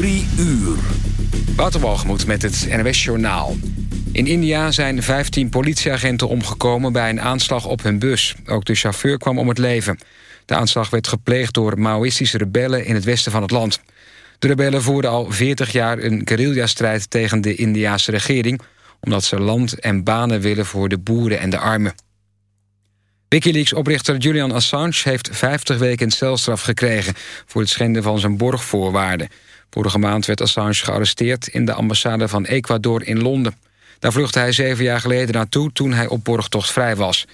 Drie uur. Waterwalgemoed met het NWS Journaal. In India zijn 15 politieagenten omgekomen bij een aanslag op hun bus. Ook de chauffeur kwam om het leven. De aanslag werd gepleegd door Maoïstische rebellen in het westen van het land. De rebellen voerden al 40 jaar een guerrilla-strijd tegen de Indiaanse regering... omdat ze land en banen willen voor de boeren en de armen. Wikileaks-oprichter Julian Assange heeft 50 weken celstraf gekregen... voor het schenden van zijn borgvoorwaarden. Vorige maand werd Assange gearresteerd in de ambassade van Ecuador in Londen. Daar vluchtte hij zeven jaar geleden naartoe toen hij op borgtocht vrij was.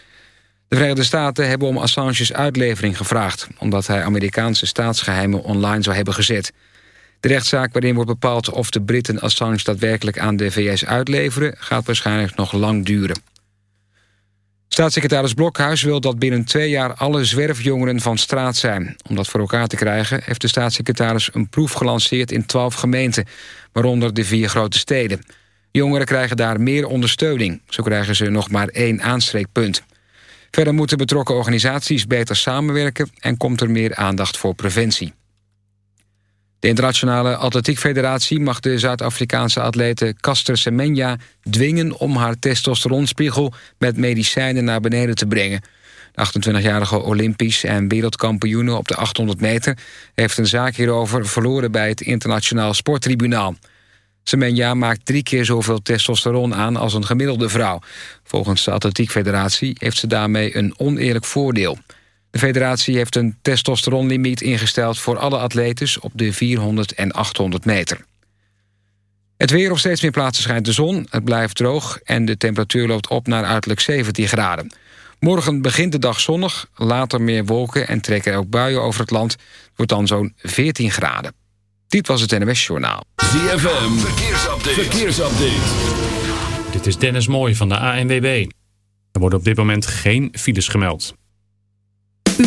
De Verenigde Staten hebben om Assange's uitlevering gevraagd... omdat hij Amerikaanse staatsgeheimen online zou hebben gezet. De rechtszaak waarin wordt bepaald of de Britten Assange daadwerkelijk aan de VS uitleveren... gaat waarschijnlijk nog lang duren. Staatssecretaris Blokhuis wil dat binnen twee jaar alle zwerfjongeren van straat zijn. Om dat voor elkaar te krijgen heeft de staatssecretaris een proef gelanceerd in twaalf gemeenten, waaronder de vier grote steden. Jongeren krijgen daar meer ondersteuning. Zo krijgen ze nog maar één aanspreekpunt. Verder moeten betrokken organisaties beter samenwerken en komt er meer aandacht voor preventie. De Internationale Atletiek Federatie mag de Zuid-Afrikaanse atlete Caster Semenya dwingen om haar testosteronspiegel met medicijnen naar beneden te brengen. De 28-jarige Olympisch en wereldkampioene op de 800 meter heeft een zaak hierover verloren bij het Internationaal Sporttribunaal. Semenya maakt drie keer zoveel testosteron aan als een gemiddelde vrouw. Volgens de Atletiek Federatie heeft ze daarmee een oneerlijk voordeel. De federatie heeft een testosteronlimiet ingesteld voor alle atletes op de 400 en 800 meter. Het weer op steeds meer plaatsen schijnt de zon, het blijft droog... en de temperatuur loopt op naar uiterlijk 17 graden. Morgen begint de dag zonnig, later meer wolken... en trekken er ook buien over het land. Het wordt dan zo'n 14 graden. Dit was het NWS Journaal. ZFM, verkeersupdate. verkeersupdate. Dit is Dennis Mooij van de ANWB. Er worden op dit moment geen files gemeld.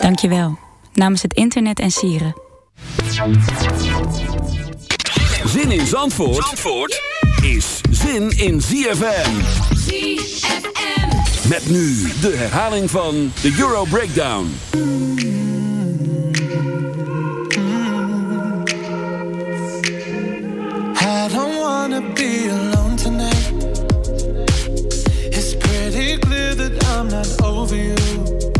Dankjewel. Namens het internet en sieren. Zin in Zandvoort, Zandvoort yeah! is zin in ZFM. Met nu de herhaling van de Euro Breakdown. I don't wanna be alone tonight. It's pretty clear that I'm not over you.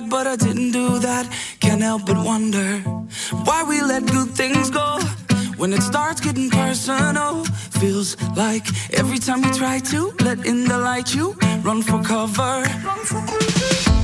back, but I didn't do that. Can't help but wonder why we let good things go. When it starts getting personal, feels like every time we try to let in the light, you run for cover. Run for cover.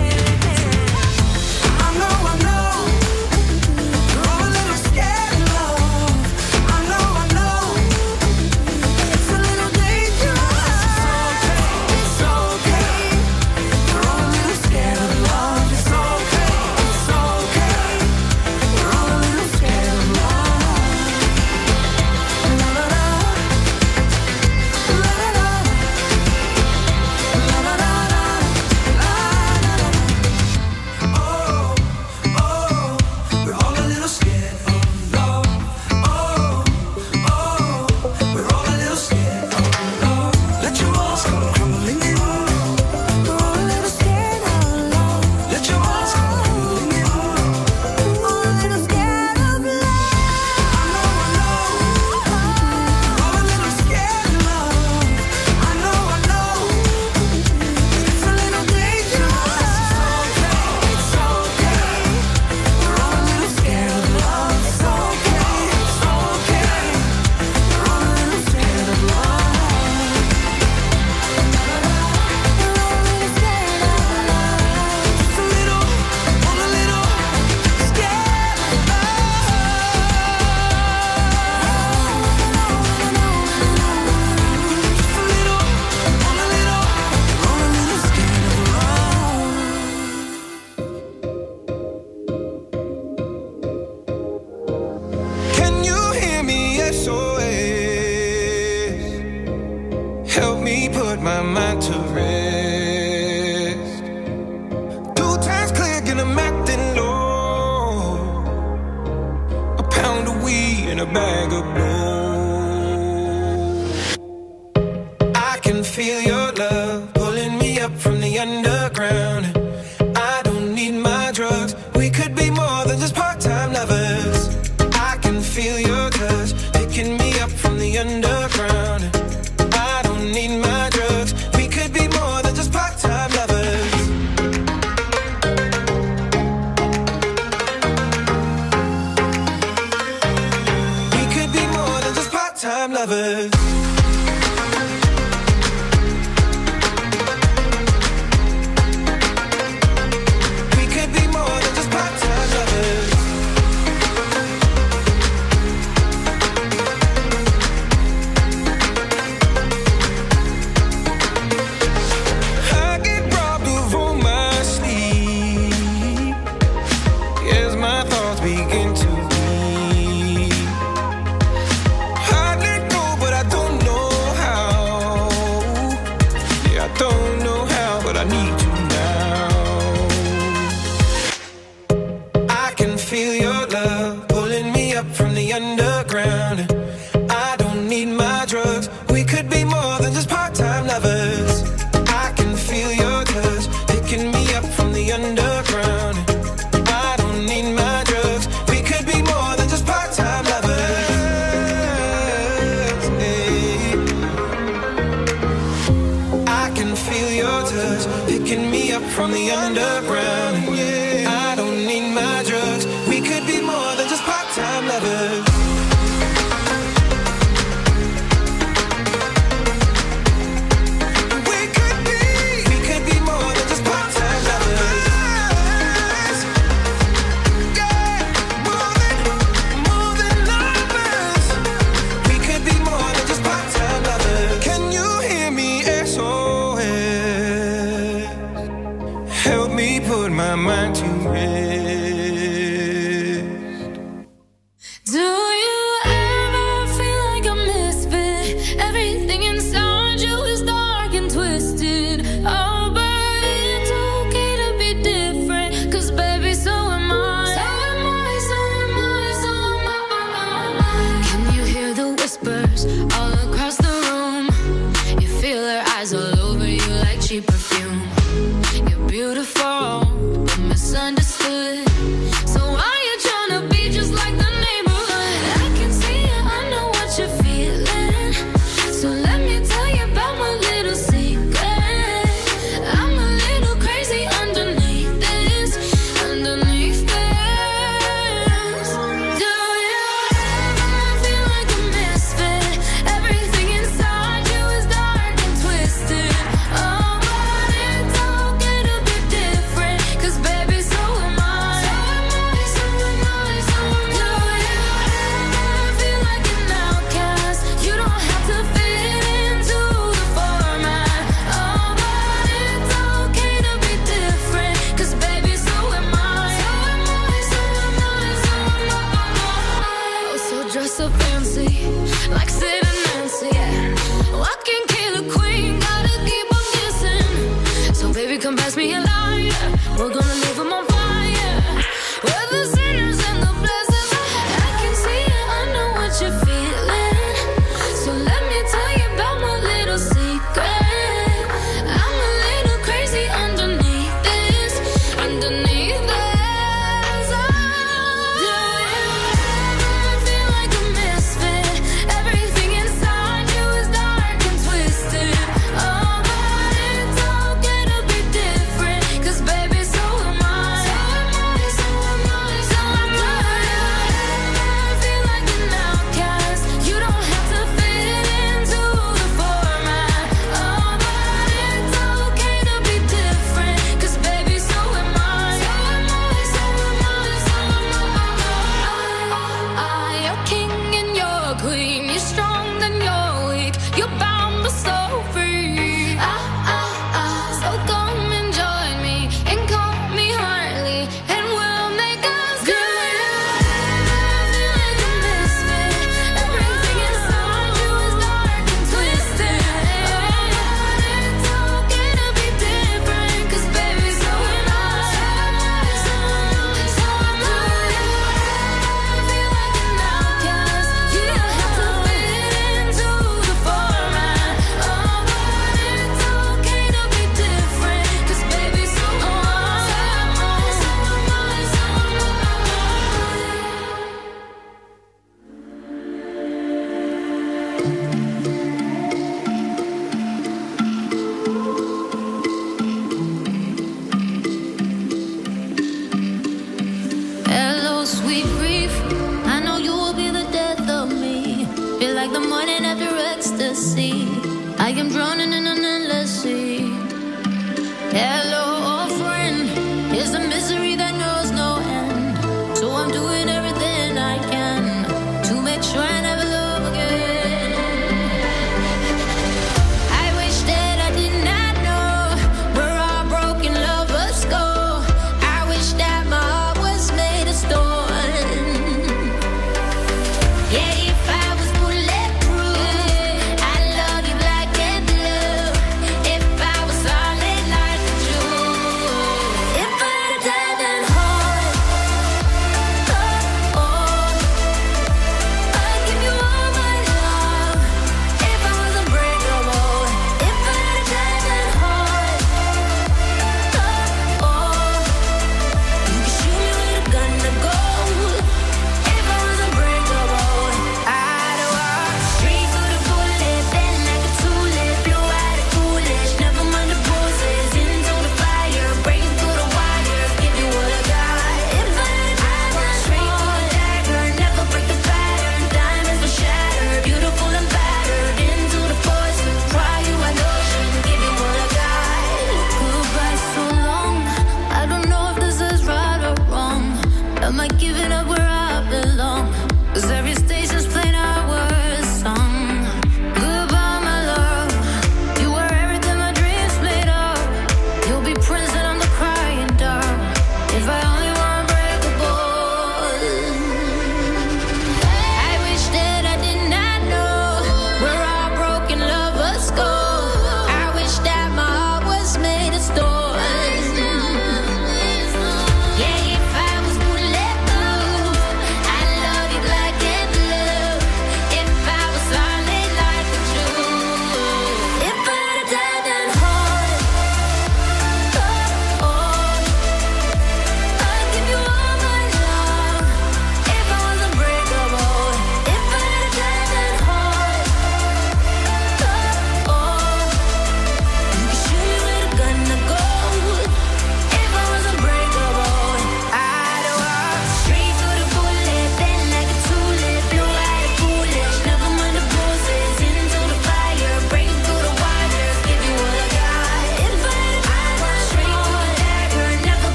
Eyes all over you like cheap perfume.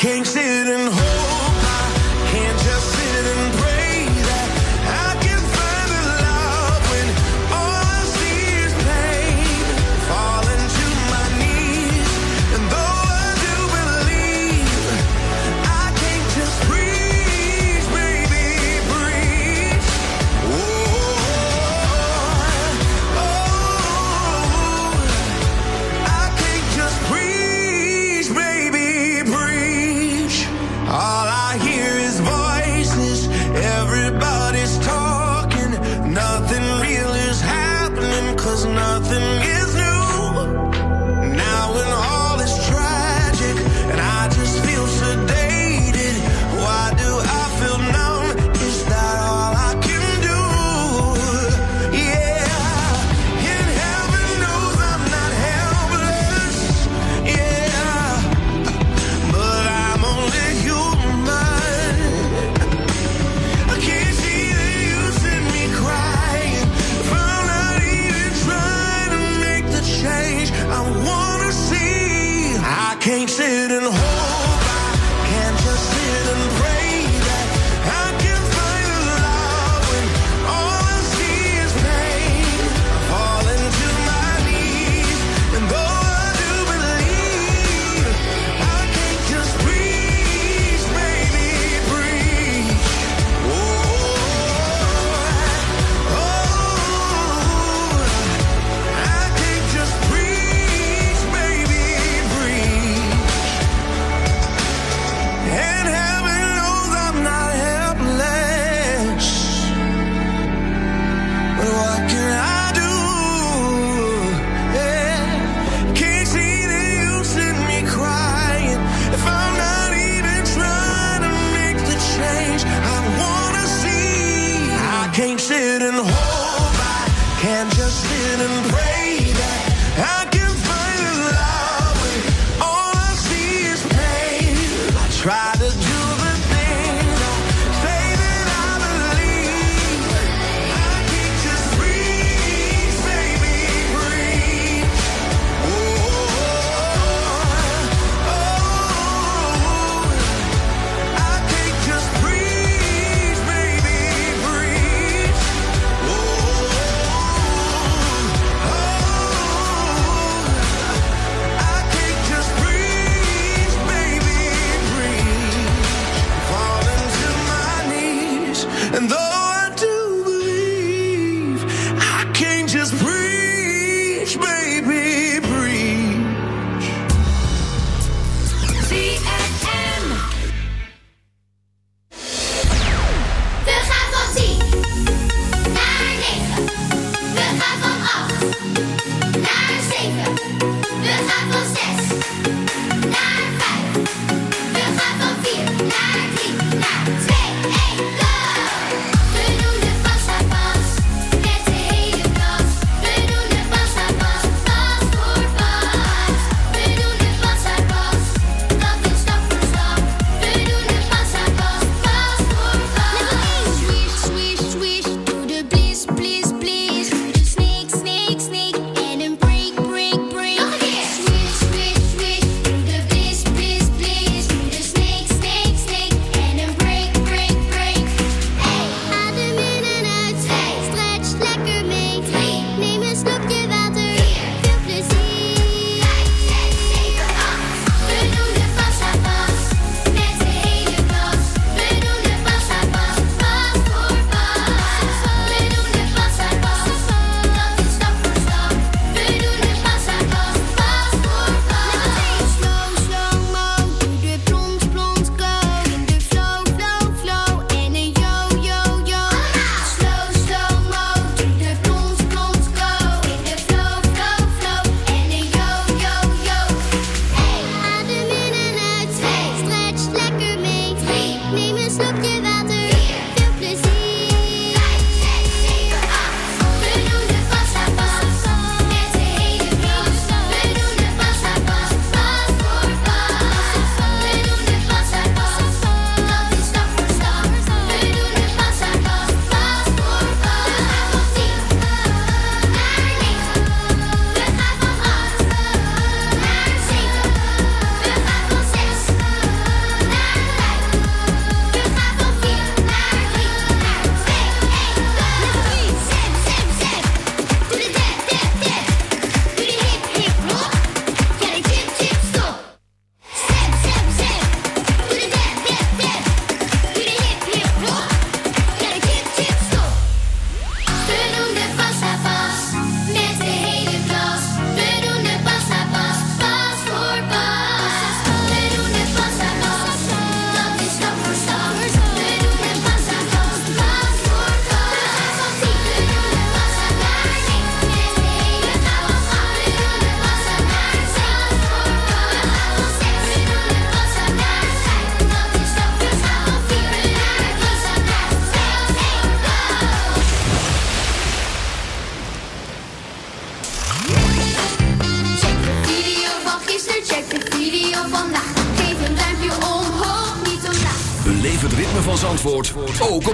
Can't sit and. and just didn't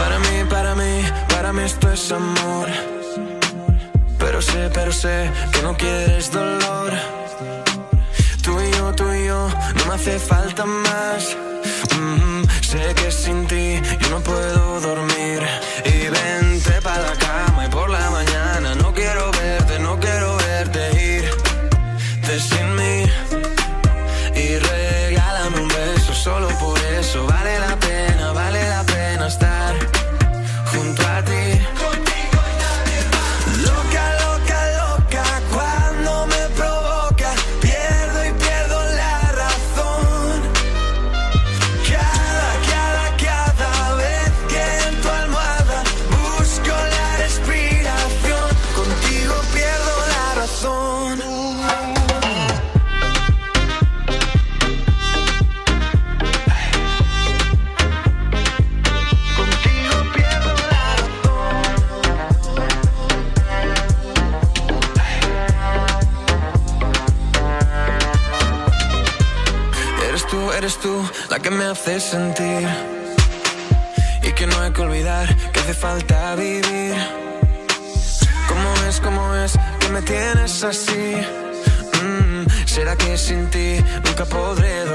Para mí, para mí, para mí esto es amor. Pero sé, pero sé que no quieres dolor. Tú y yo, tú y yo, no me hace falta más. Mm-hmm, sé que sin ti yo no puedo dormir. Y vente para la cama y por la mañana sentir y que no hay que olvidar que hace falta vivir. ¿Cómo es, cómo es que me tienes así? Mm, ¿Será que sin ti nunca podré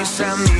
Mis amigos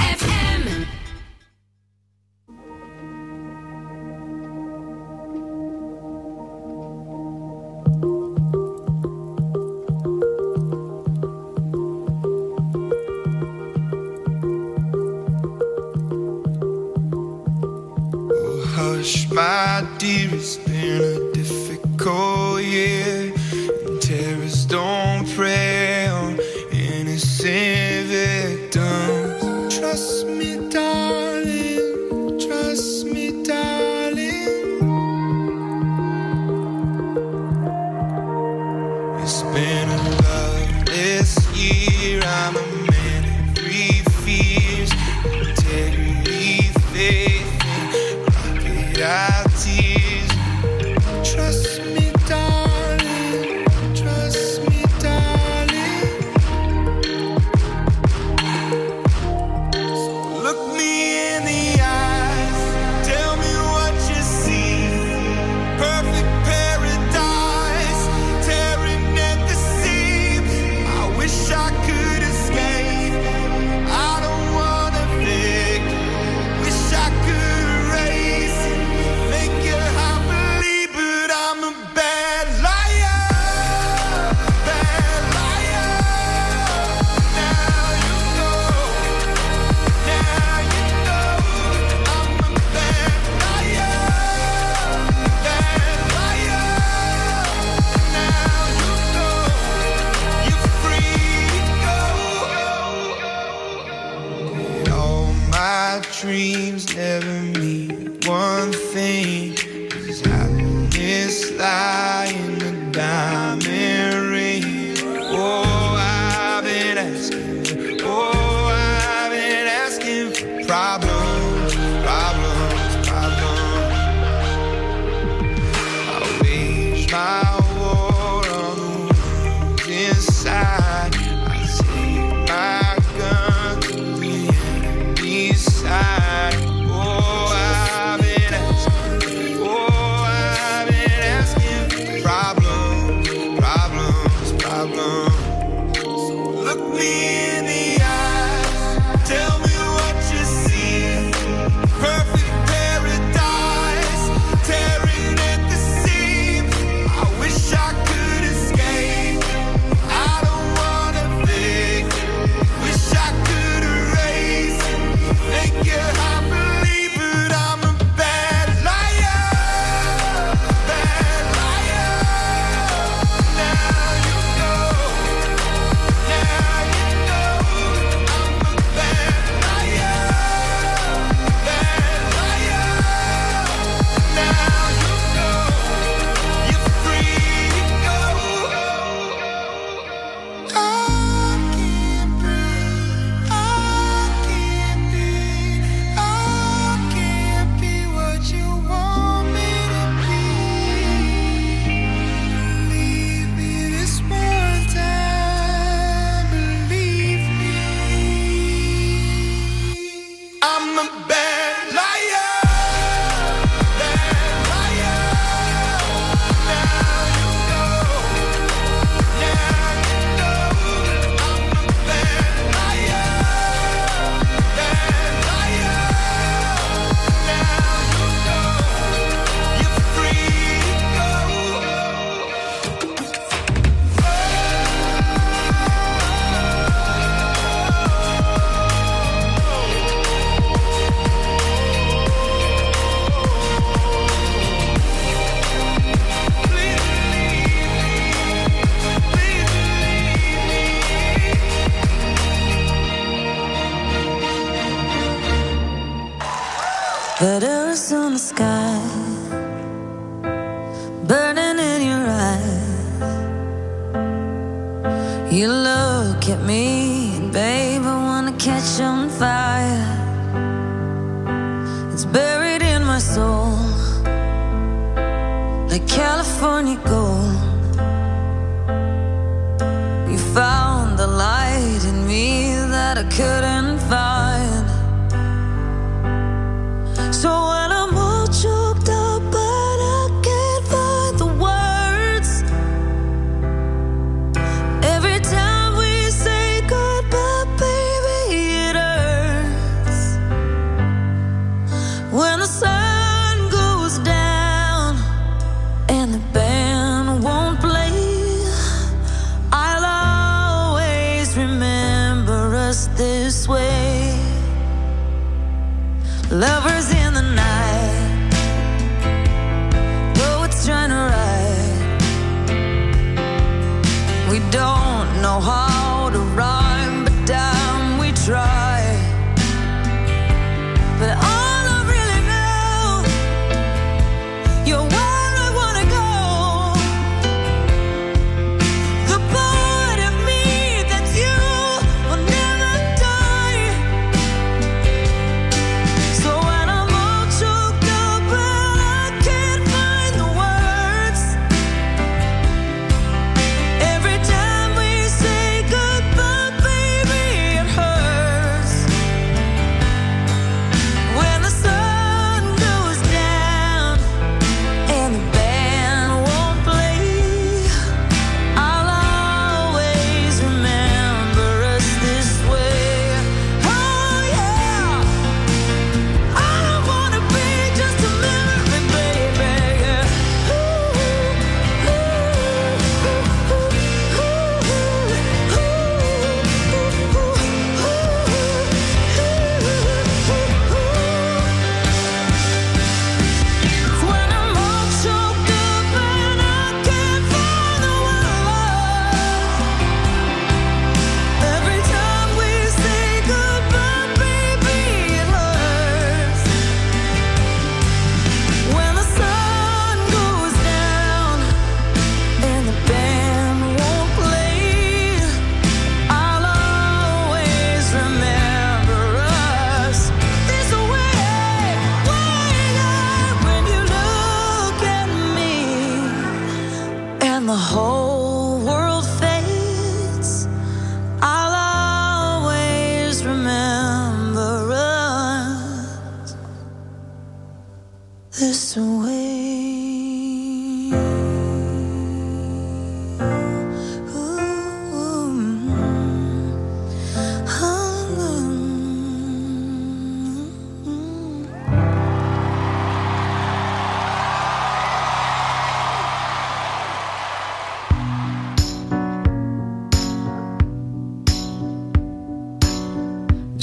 I couldn't find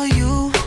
for you.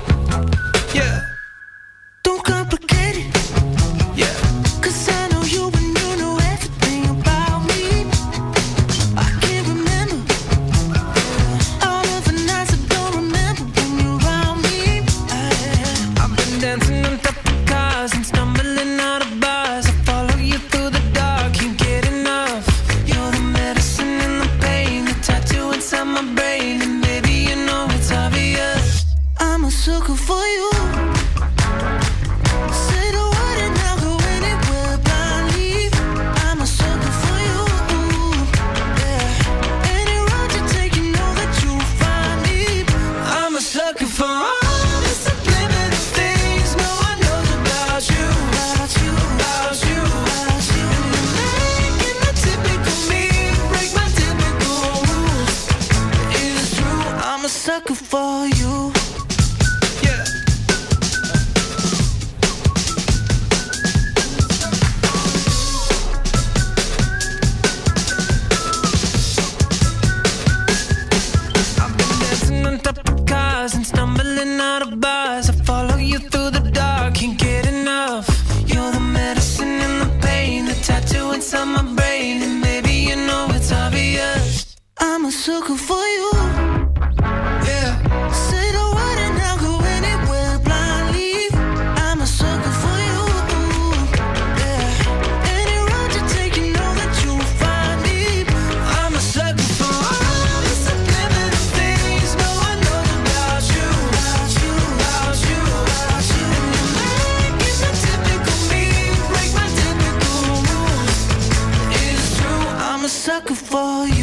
sucker for you.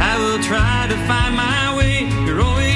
I will try to find my way. You're always